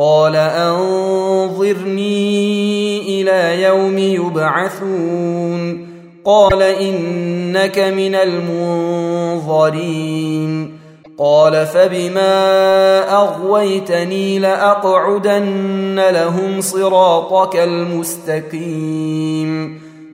قال أنظرني إلى يوم يبعثون. قال إنك من المنظرين. قال فبما أغويتني لأقعدن لهم صراطك المستقيم.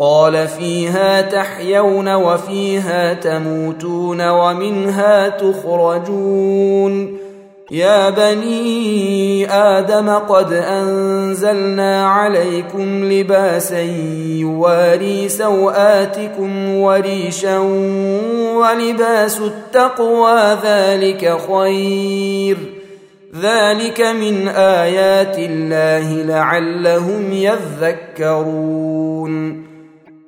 قال فيها تحيون وفيها تموتون ومنها تخرجون. يا بني آدم قد أنزلنا عليكم لباسا يواري سوآتكم وريشا ولباس التقوى ذلك خير. ذلك من آيات الله لعلهم يذكرون.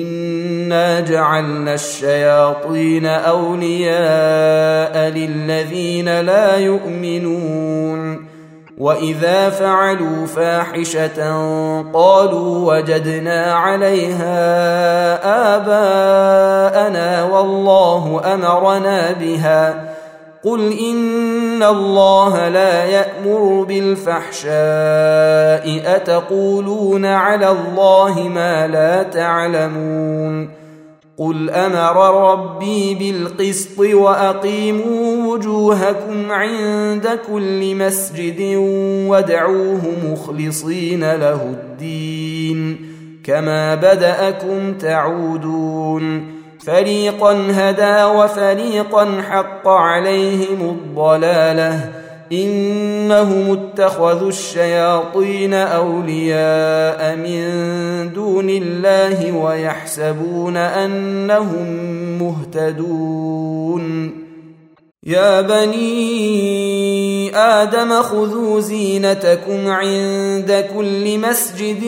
انا جعلنا الشياطين اولياء للذين لا يؤمنون واذا فعلوا فاحشه قالوا وجدنا عليها اباءنا والله امرنا بها قل ان الله لا يامر بالفحشاء اتقولون على الله ما لا تعلمون قل أمر ربي بالقسط واقيموا وجوهكم عند كل مسجد وادعوه مخلصين له الدين كما بداكم تعودون فريقا هدى وفريقا حق عليهم الضلالة. إنهم اتخذوا الشياطين أولياء من دون الله ويحسبون أنهم مهتدون. يا بني آدم خذوا زينتكم عند كل مسجد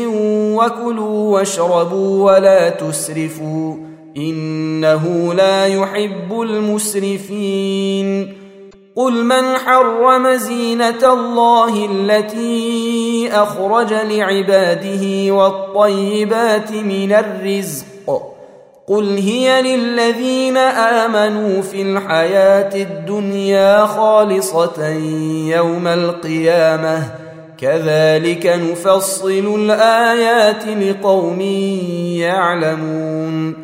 وكلوا واشربوا ولا تسرفوا. إنه لا يحب المسرفين. قل من حرم زينة الله التي أخرج لعباده والطيبات من الرزق؟ قل هي للذين آمنوا في الحياة الدنيا خالصة يوم القيامة. كذلك نفصل الآيات لقوم يعلمون.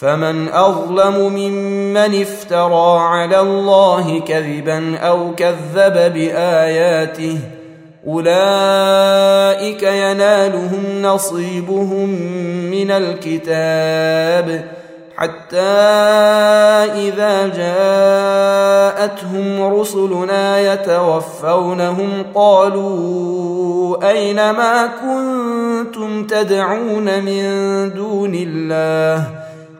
فمن أظلم ممن افترى على الله كذبا أو كذب بآياته أولئك ينالهم نصيبهم من الكتاب حتى إذا جاءتهم رسلنا يتوفونهم قالوا أين ما كنتم تدعون من دون الله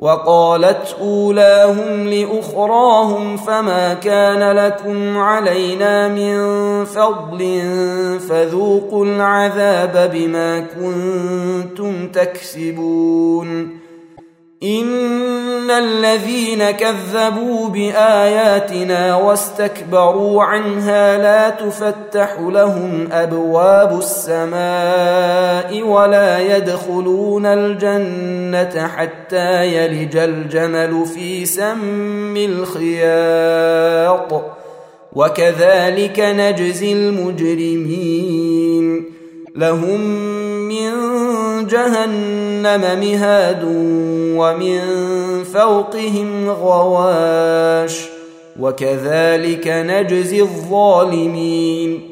وقالت أولاهم لأخراهم فما كان لكم علينا من فضل فذوقوا العذاب بما كنتم تكسبون ان الذين كذبوا باياتنا واستكبروا عنها لا تفتح لهم ابواب السماء ولا يدخلون الجنه حتى يلج الجمل في سم الخياط وكذلك نجزي المجرمين لهم من جهنم مهاد ومن فوقهم غواش وكذلك نجزي الظالمين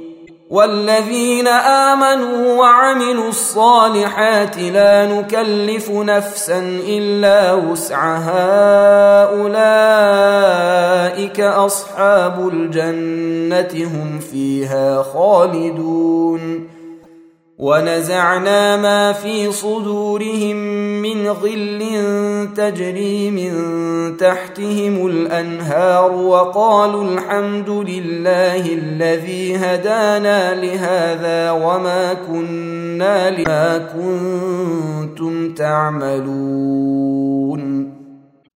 والذين آمنوا وعملوا الصالحات لا نكلف نفسا إلا وسعها أولئك أصحاب الجنة هم فيها خالدون ونزعنا ما في صدورهم من غل تجري من تحتهم الأنهار وقالوا الحمد لله الذي هدانا لهذا وما كنا لما كنتم تعملون.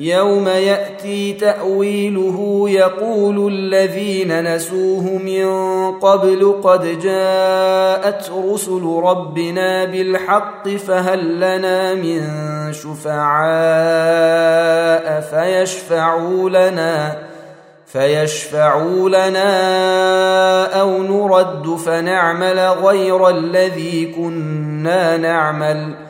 يوم ياتي تاويله يقول الذين نسوه من قبل قد جاءت رسل ربنا بالحق فهل لنا من شفعاء فيشفعوا لنا فيشفعوا لنا أو نرد فنعمل غير الذي كنا نعمل.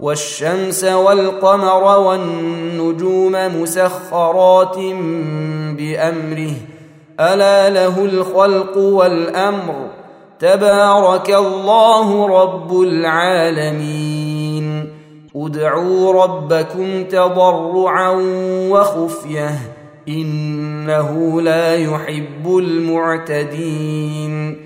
والشمس والقمر والنجوم مسخرات بأمره. ألا له الخلق والأمر. تبارك الله رب العالمين. ادعوا ربكم تضرعا وخفية. إنه لا يحب المعتدين.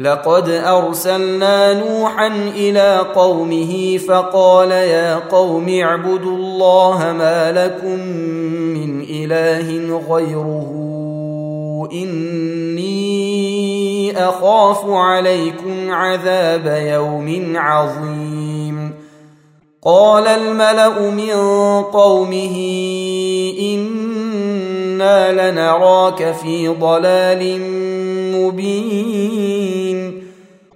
لقد أرسلنا نوحا إلى قومه فقال يا قوم اعبدوا الله ما لكم من إله غيره. إني أخاف عليكم عذاب يوم عظيم. قال الملأ من قومه إنا لنراك في ضلال مبين.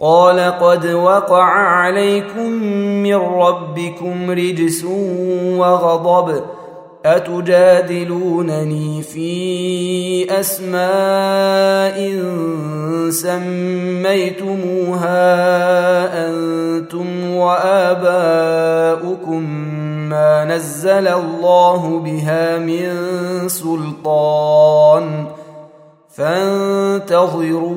قال قد وقع عليكم من ربكم رجس وغضب أتجادلونني في أسماء سميتموها أنتم وآباؤكم ما نزل الله بها من سلطان فانتظروا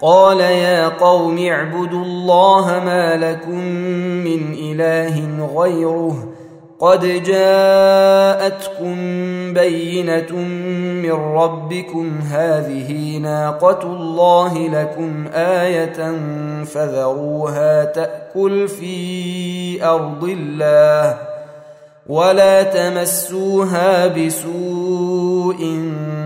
قال يا قوم اعبدوا الله ما لكم من إله غيره قد جاءتكم بينة من ربكم هذه ناقة الله لكم آية فذروها تأكل في أرض الله ولا تمسوها بسوء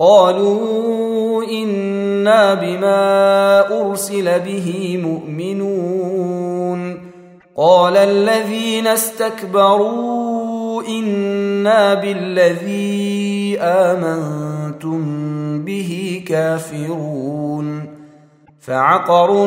قالوا إنا بما أرسل به مؤمنون. قال الذين استكبروا إنا بالذي آمنتم به كافرون. فعقروا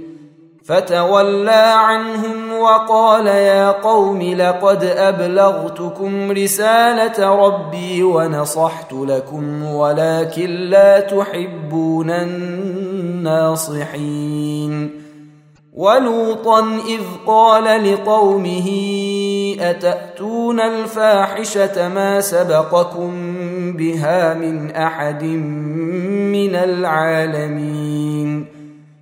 فتولى عنهم وقال يا قوم لقد أبلغتكم رسالة ربي ونصحت لكم ولكن لا تحبون الناصحين. ولوطا إذ قال لقومه أتأتون الفاحشة ما سبقكم بها من أحد من العالمين؟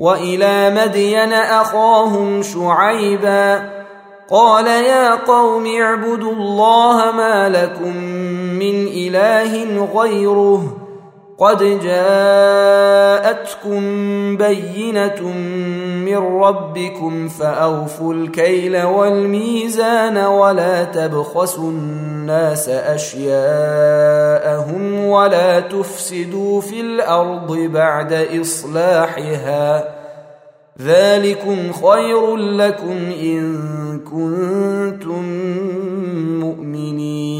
وإلى مدين أخاهم شعيبا قال يا قوم اعبدوا الله ما لكم من إله غيره قد جاءتكم بينة من ربكم فأوفوا الكيل والميزان ولا تبخسوا الناس أشياءهم ولا تفسدوا في الأرض بعد إصلاحها. ذلكم خير لكم إن كنتم مؤمنين.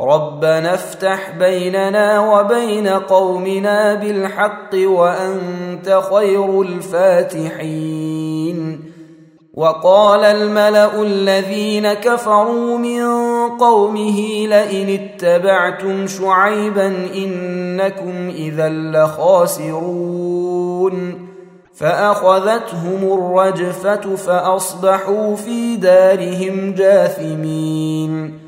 ربنا افتح بيننا وبين قومنا بالحق وأنت خير الفاتحين. وقال الملأ الذين كفروا من قومه لئن اتبعتم شعيبا إنكم إذا لخاسرون. فأخذتهم الرجفة فأصبحوا في دارهم جاثمين.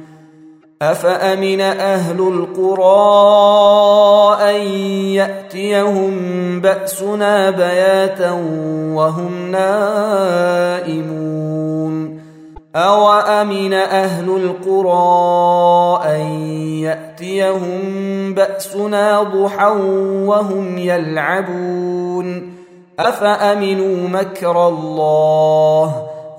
أفأمن أهل القرى أن يأتيهم بأسنا بياتا وهم نائمون؟ أوأمن أهل القرى أن يأتيهم بأسنا ضحى وهم يلعبون؟ أفأمنوا مكر الله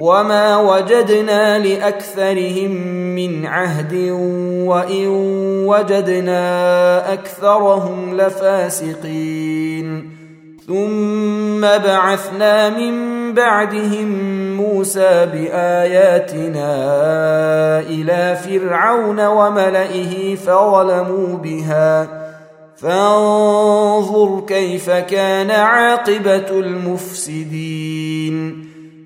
وما وجدنا لاكثرهم من عهد وان وجدنا اكثرهم لفاسقين ثم بعثنا من بعدهم موسى باياتنا إلى فرعون وملئه فظلموا بها فانظر كيف كان عاقبه المفسدين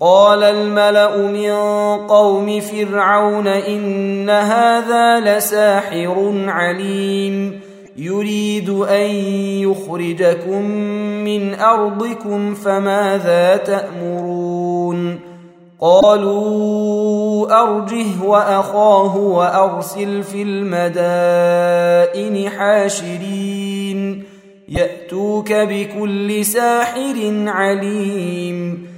قال الملأ من قوم فرعون إن هذا لساحر عليم. يريد أن يخرجكم من أرضكم فماذا تأمرون؟ قالوا أرجه وأخاه وأرسل في المدائن حاشرين. يأتوك بكل ساحر عليم.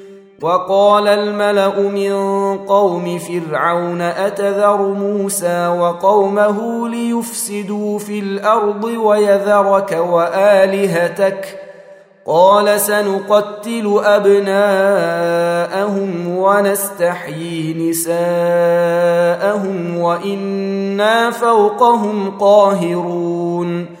وقال الملأ من قوم فرعون أتذر موسى وقومه ليفسدوا في الأرض ويذرك وآلهتك قال سنقتل أبناءهم ونستحيي نساءهم وإنا فوقهم قاهرون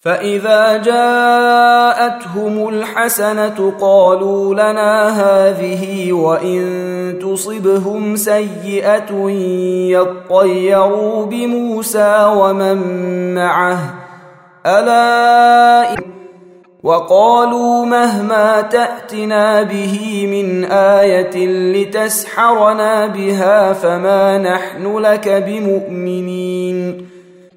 فإذا جاءتهم الحسنة قالوا لنا هذه وإن تصبهم سيئة يطيروا بموسى ومن معه. ألا وقالوا مهما تأتنا به من آية لتسحرنا بها فما نحن لك بمؤمنين.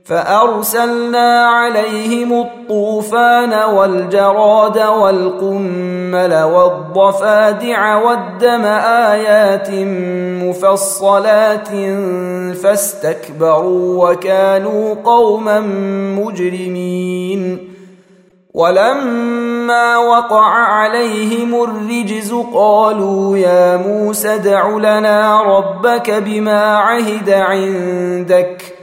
فأرسلنا عليهم الطوفان والجراد والقمل والضفادع والدم آيات مفصلات فاستكبروا وكانوا قوما مجرمين. ولما وقع عليهم الرجز قالوا يا موسى ادع لنا ربك بما عهد عندك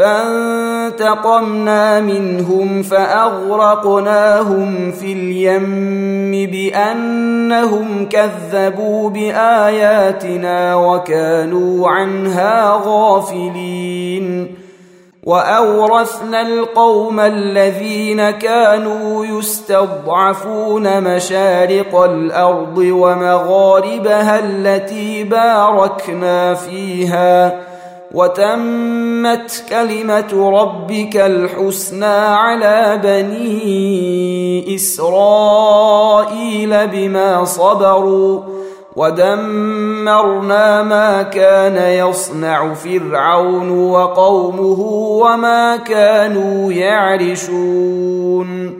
فانتقمنا منهم فأغرقناهم في اليم بأنهم كذبوا بآياتنا وكانوا عنها غافلين. وأورثنا القوم الذين كانوا يستضعفون مشارق الأرض ومغاربها التي باركنا فيها وتمت كلمة ربك الحسنى على بني إسرائيل بما صبروا ودمرنا ما كان يصنع فرعون وقومه وما كانوا يعرشون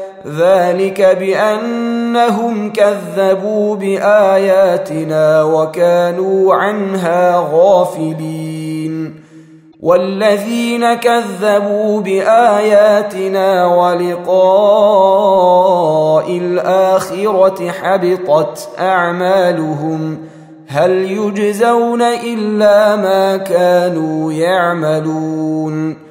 ذلك بأنهم كذبوا بآياتنا وكانوا عنها غافلين. والذين كذبوا بآياتنا ولقاء الآخرة حبطت أعمالهم هل يجزون إلا ما كانوا يعملون؟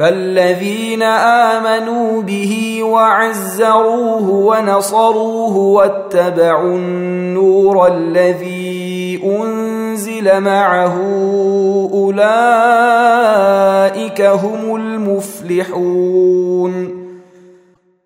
فالذين امنوا به وعزروه ونصروه واتبعوا النور الذي انزل معه اولئك هم المفلحون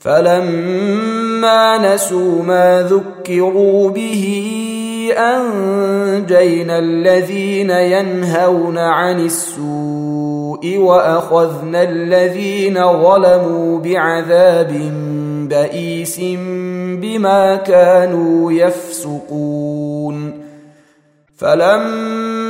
فلما نسوا ما ذكروا به أنجينا الذين ينهون عن السوء وأخذنا الذين ظلموا بعذاب بئيس بما كانوا يفسقون. فلما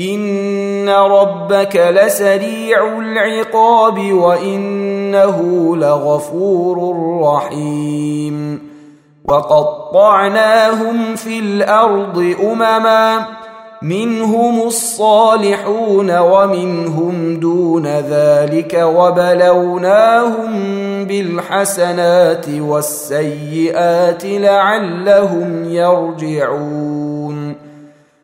ان ربك لسريع العقاب وانه لغفور رحيم وقطعناهم في الأرض امما منهم الصالحون ومنهم دون ذلك وبلوناهم بالحسنات والسيئات لعلهم يرجعون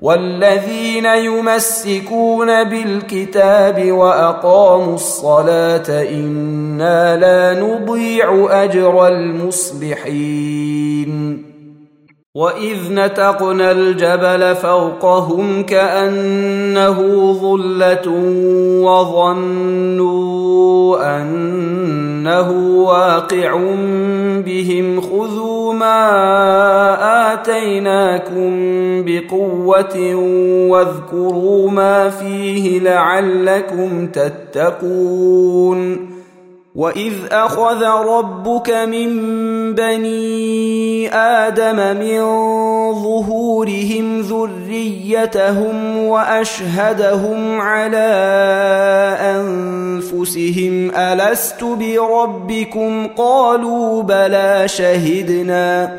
والذين يمسكون بالكتاب وأقاموا الصلاة إنا لا نضيع أجر المصلحين واذ نتقنا الجبل فوقهم كانه ظله وظنوا انه واقع بهم خذوا ما اتيناكم بقوه واذكروا ما فيه لعلكم تتقون واذ اخذ ربك من بني آدم من ظهورهم ذريتهم واشهدهم على انفسهم الست بربكم قالوا بلى شهدنا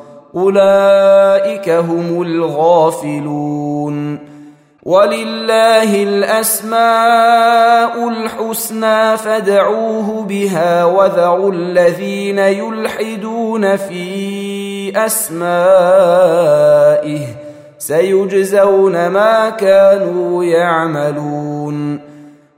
أولئك هم الغافلون. ولله الأسماء الحسنى فادعوه بها وذروا الذين يلحدون في أسمائه سيجزون ما كانوا يعملون.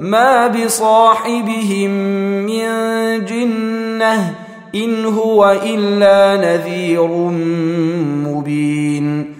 ما بصاحبهم من جنة إن هو إلا نذير مبين.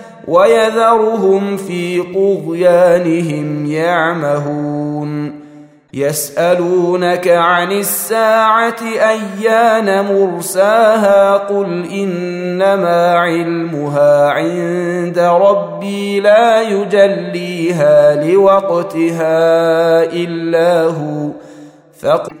ويذرهم في طغيانهم يعمهون. يسألونك عن الساعة أيان مرساها؟ قل إنما علمها عند ربي لا يجليها لوقتها إلا هو. فقل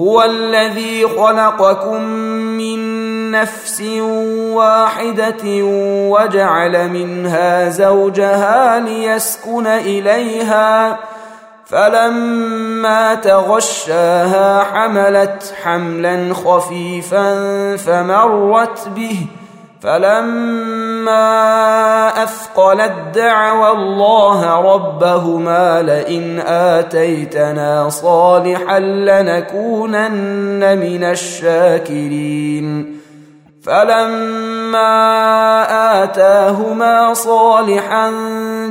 هو الذي خلقكم من نفس واحدة وجعل منها زوجها ليسكن إليها فلما تغشاها حملت حملا خفيفا فمرت به فلما اثقلت دعوى الله ربهما لئن اتيتنا صالحا لنكونن من الشاكرين فلما اتاهما صالحا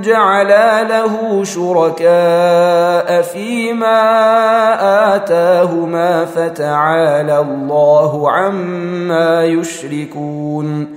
جعلا له شركاء فيما اتاهما فتعالى الله عما يشركون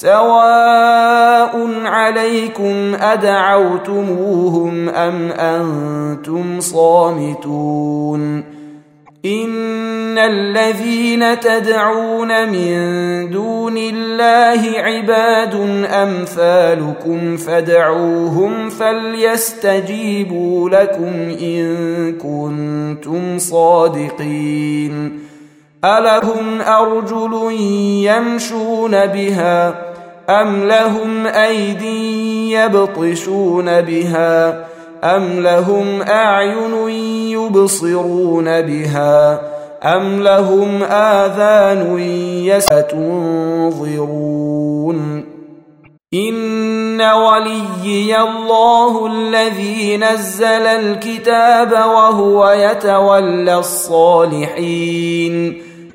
سواء عليكم ادعوتموهم ام أنتم صامتون ان الذين تدعون من دون الله عباد امثالكم فدعوهم فليستجيبوا لكم ان كنتم صادقين الهم ارجل يمشون بها ام لهم ايدي يبطشون بها أم لهم أعين يبصرون بها أم لهم آذان يستنظرون إن وليي الله الذي نزل الكتاب وهو يتولى الصالحين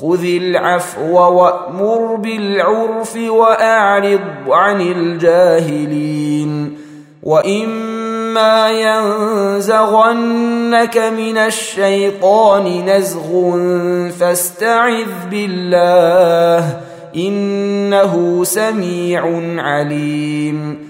خذ العفو وأمر بالعرف وأعرض عن الجاهلين. وإما ينزغنك من الشيطان نزغ فاستعذ بالله إنه سميع عليم.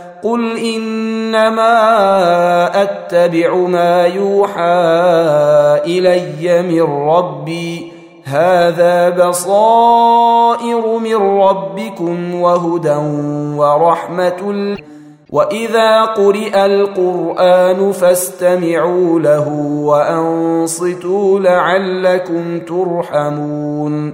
قل إنما أتبع ما يوحى إلي من ربي. هذا بصائر من ربكم وهدى ورحمة وإذا قرئ القرآن فاستمعوا له وأنصتوا لعلكم ترحمون.